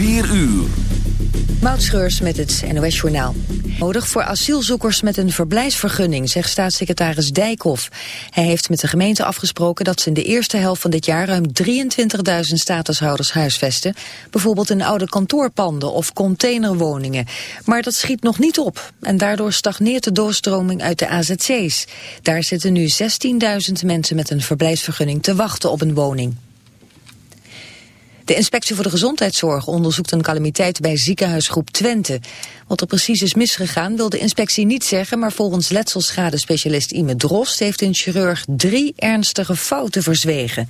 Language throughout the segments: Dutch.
4 uur. Moutschreurs met het NOS Journaal. Nodig voor asielzoekers met een verblijfsvergunning, zegt staatssecretaris Dijkhoff. Hij heeft met de gemeente afgesproken dat ze in de eerste helft van dit jaar ruim 23.000 statushouders huisvesten. Bijvoorbeeld in oude kantoorpanden of containerwoningen. Maar dat schiet nog niet op en daardoor stagneert de doorstroming uit de AZC's. Daar zitten nu 16.000 mensen met een verblijfsvergunning te wachten op een woning. De Inspectie voor de Gezondheidszorg onderzoekt een calamiteit bij ziekenhuisgroep Twente. Wat er precies is misgegaan wil de inspectie niet zeggen, maar volgens letselschadespecialist Ime Drost heeft een chirurg drie ernstige fouten verzwegen.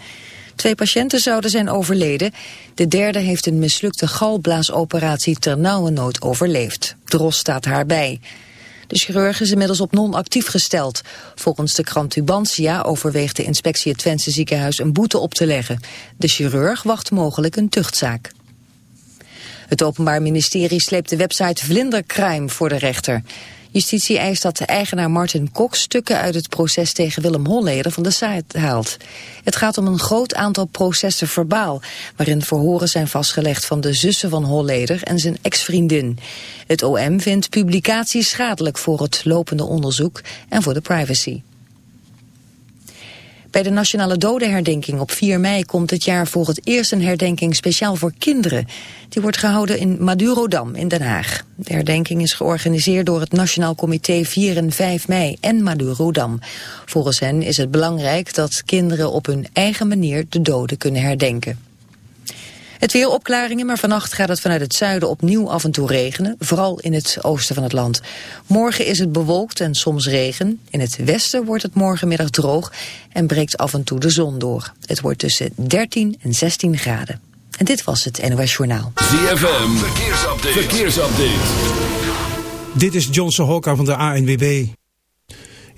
Twee patiënten zouden zijn overleden. De derde heeft een mislukte galblaasoperatie ter nood overleefd. Drost staat haar bij. De chirurg is inmiddels op non-actief gesteld. Volgens de krant Tubantia overweegt de inspectie het Twentse ziekenhuis een boete op te leggen. De chirurg wacht mogelijk een tuchtzaak. Het Openbaar Ministerie sleept de website Vlindercrime voor de rechter. Justitie eist dat de eigenaar Martin Kok stukken uit het proces tegen Willem Holleder van de site haalt. Het gaat om een groot aantal processen verbaal, waarin verhoren zijn vastgelegd van de zussen van Holleder en zijn ex-vriendin. Het OM vindt publicatie schadelijk voor het lopende onderzoek en voor de privacy. Bij de Nationale Dodenherdenking op 4 mei komt dit jaar voor het eerst een herdenking speciaal voor kinderen. Die wordt gehouden in Madurodam in Den Haag. De herdenking is georganiseerd door het Nationaal Comité 4 en 5 mei en Madurodam. Volgens hen is het belangrijk dat kinderen op hun eigen manier de doden kunnen herdenken. Het weer opklaringen, maar vannacht gaat het vanuit het zuiden opnieuw af en toe regenen. Vooral in het oosten van het land. Morgen is het bewolkt en soms regen. In het westen wordt het morgenmiddag droog en breekt af en toe de zon door. Het wordt tussen 13 en 16 graden. En dit was het NOS Journaal. ZFM, verkeersupdate. verkeersupdate. Dit is Johnson Hokka van de ANWB.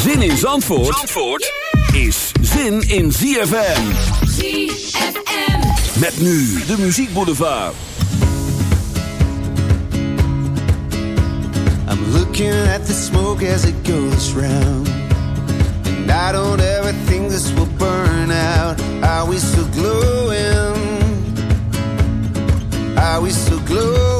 Zin in Zandvoort, Zandvoort is zin in ZFM. ZFM. Met nu de muziekboulevard. I'm looking at the smoke as it goes round. And I don't ever think this will burn out. Are we still glowing? Are we still glowing?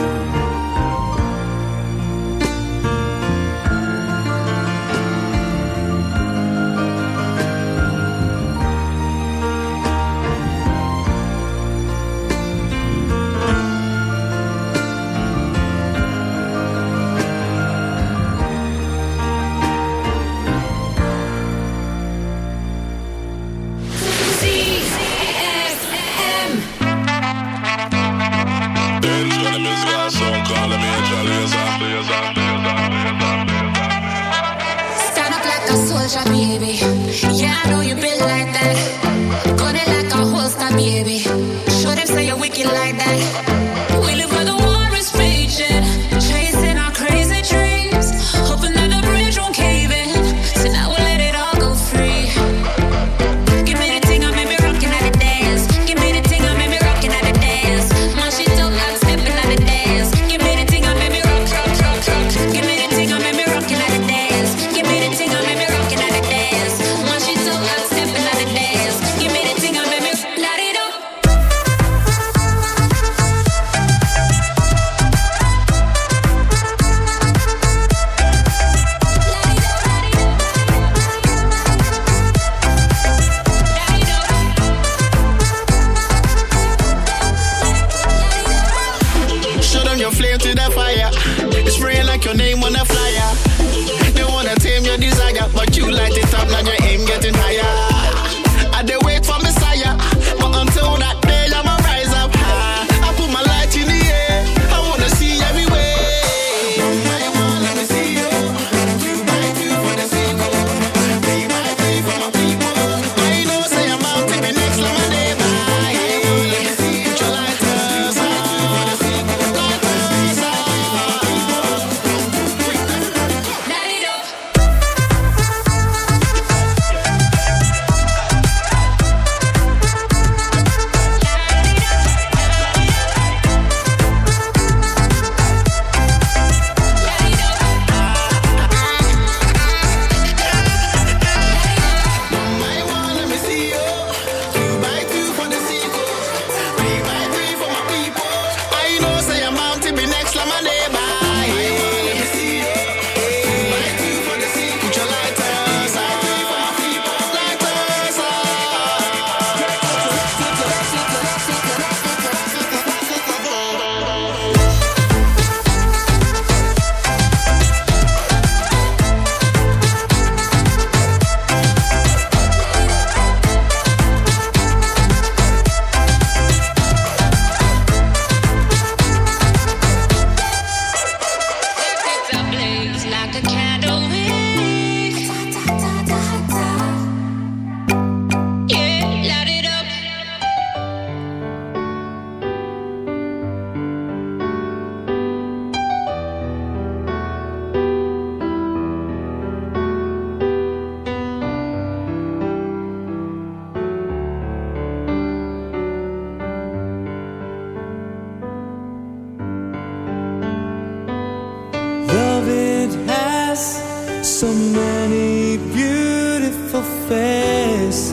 so many beautiful faces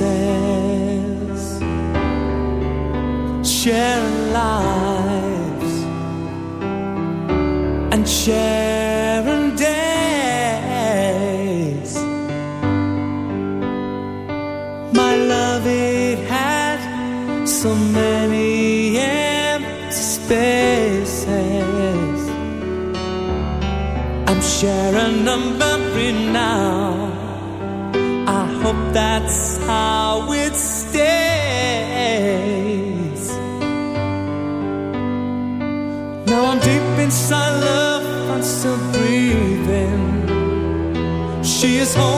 sharing lives and sharing now. I hope that's how it stays. Now I'm deep inside love, I'm still breathing. She is home.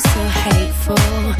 so hateful.